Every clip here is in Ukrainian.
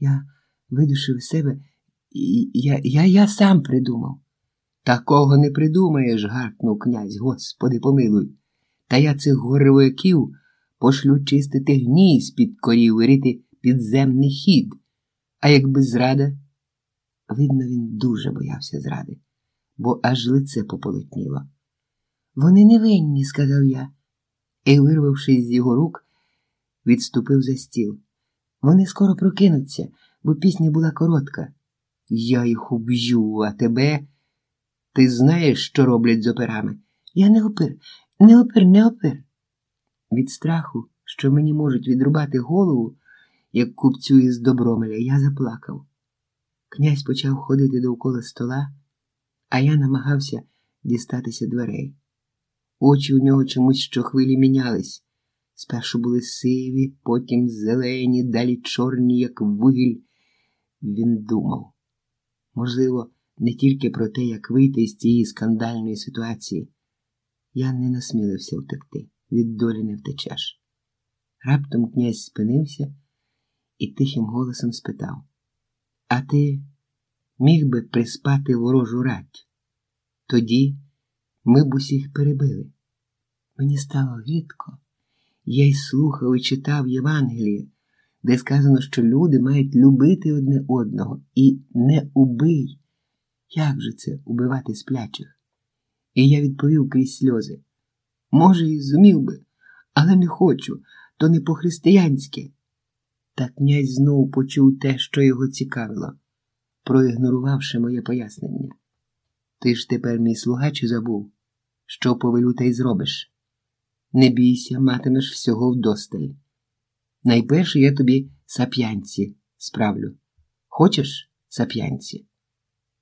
Я видушив себе, я, я, я сам придумав. Такого не придумаєш, гаркнув князь, господи помилуй. Та я цих горивояків пошлю чистити гній з-під корів, вирити підземний хід. А якби зрада, видно, він дуже боявся зради, бо аж лице пополотніло. Вони не винні, сказав я, і, вирвавшись з його рук, відступив за стіл. Вони скоро прокинуться, бо пісня була коротка. Я їх уб'ю, а тебе. Ти знаєш, що роблять з операми? Я не опир, не опир, не опир. Від страху, що мені можуть відрубати голову, як купцю із добромеля, я заплакав. Князь почав ходити довкола стола, а я намагався дістатися дверей. Очі у нього чомусь щохвилі мінялись. Спершу були сиві, потім зелені, далі чорні, як вугіль. Він думав. Можливо, не тільки про те, як вийти з цієї скандальної ситуації. Я не насмілився втекти, від долі не втечеш. Раптом князь спинився і тихим голосом спитав: А ти міг би приспати ворожу рать? Тоді ми б усіх перебили. Мені стало гидко. Я й слухав і читав Євангеліє, де сказано, що люди мають любити одне одного і не убий. Як же це убивати сплячих? І я відповів крізь сльози. Може, і зумів би, але не хочу, то не по-християнськи. Та князь знову почув те, що його цікавило, проігнорувавши моє пояснення. Ти ж тепер мій слуга чи забув, що повелю, та й зробиш. Не бійся, матимеш всього вдосталь. Найперше я тобі сап'янці справлю. Хочеш сап'янці?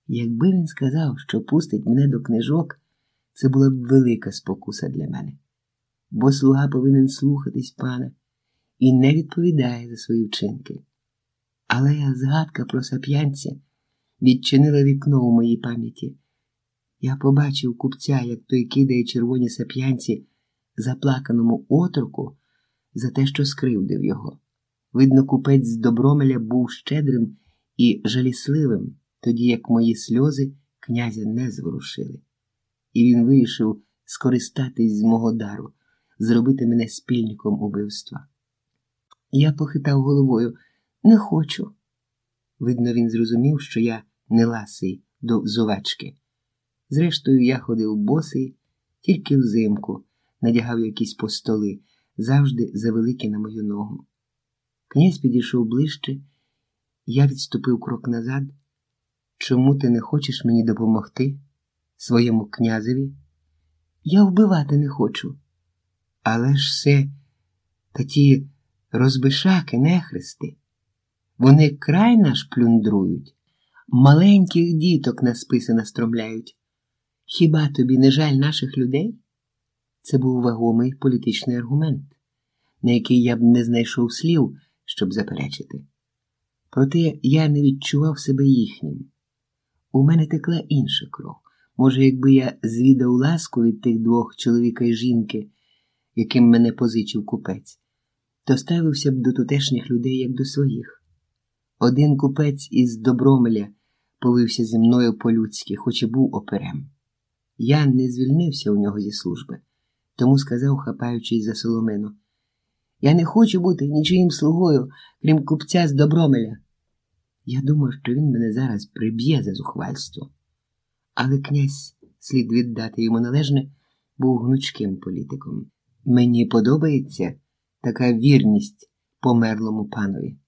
Якби він сказав, що пустить мене до книжок, це була б велика спокуса для мене, бо слуга повинен слухатись пана і не відповідає за свої вчинки. Але згадка про сап'янці відчинила вікно у моїй пам'яті. Я побачив купця, як той кидає червоні сап'янці заплаканому отроку за те, що скривдив його. Видно, купець з добромеля був щедрим і жалісливим, тоді як мої сльози князя не зворушили. І він вирішив скористатись з мого дару, зробити мене спільником убивства. Я похитав головою не хочу. Видно, він зрозумів, що я не ласий до зувачки. Зрештою, я ходив босий, тільки взимку, надягав якісь постоли, завжди завеликі на мою ногу. Князь підійшов ближче, я відступив крок назад. Чому ти не хочеш мені допомогти своєму князеві? Я вбивати не хочу. Але ж все та ті розбишаки, нехрести. Вони край наш плюндрують, маленьких діток на списи настромляють. Хіба тобі не жаль наших людей? Це був вагомий політичний аргумент, на який я б не знайшов слів, щоб заперечити. Проте я не відчував себе їхнім. У мене текла інша кров. Може, якби я звідав ласку від тих двох чоловіка і жінки, яким мене позичив купець, то ставився б до тутешніх людей як до своїх. Один купець із Добромеля повився зі мною по-людськи, хоч і був оперем. Я не звільнився у нього зі служби, тому сказав, хапаючись за соломину. Я не хочу бути нічиїм слугою, крім купця з Добромеля. Я думав, що він мене зараз приб'є за зухвальство. Але князь, слід віддати йому належне, був гнучким політиком. Мені подобається така вірність померлому панові.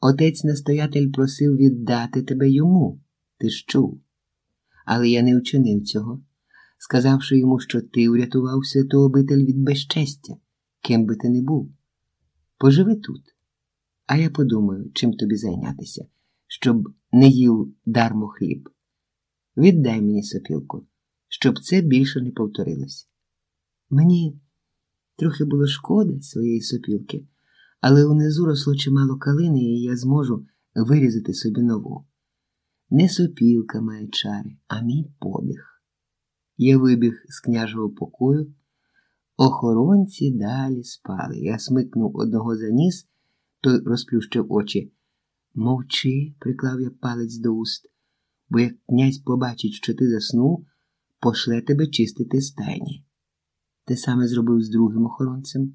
Отець настоятель просив віддати тебе йому, ти ж чув. Але я не вчинив цього, сказавши йому, що ти урятував святу обитель від безчестя, ким би ти не був. Поживи тут, а я подумаю, чим тобі зайнятися, щоб не їв дармо хліб. Віддай мені сопілку, щоб це більше не повторилось. Мені трохи було шкоди своєї сопілки, але унизу росло чимало калини, і я зможу вирізати собі нову. Не сопілка має чари, а мій подих. Я вибіг з княжого покою. Охоронці далі спали. Я смикнув одного за ніс, той розплющив очі. Мовчи, приклав я палець до уст, бо як князь побачить, що ти заснув, пошле тебе чистити стайні. Те саме зробив з другим охоронцем.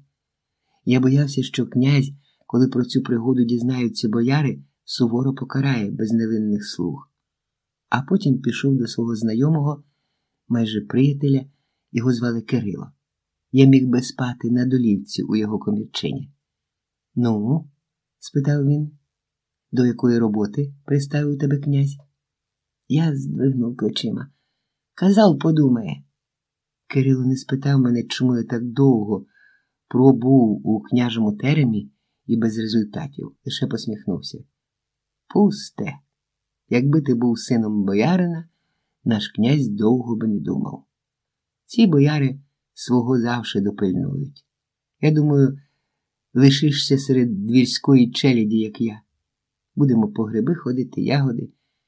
Я боявся, що князь, коли про цю пригоду дізнаються бояри, суворо покарає безневинних слуг. А потім пішов до свого знайомого, майже приятеля, його звали Кирило. Я міг би спати на долівці у його комірчині. Ну, спитав він, до якої роботи приставив тебе князь? Я здвигнув плечима. Казав, подумає. Кирило не спитав мене, чому я так довго пробув у княжому теремі і без результатів, лише посміхнувся. Пусте. Якби ти був сином боярина, наш князь довго би не думав. Ці бояри свого завше допильнують. Я думаю, лишишся серед двірської челяді, як я. Будемо по гриби ходити, ягоди,